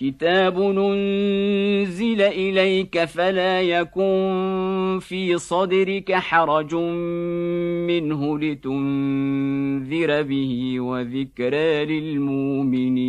كتاب انزل اليك فلا يكن في صدرك حرج منه لتنذر به وذكرى للمؤمنين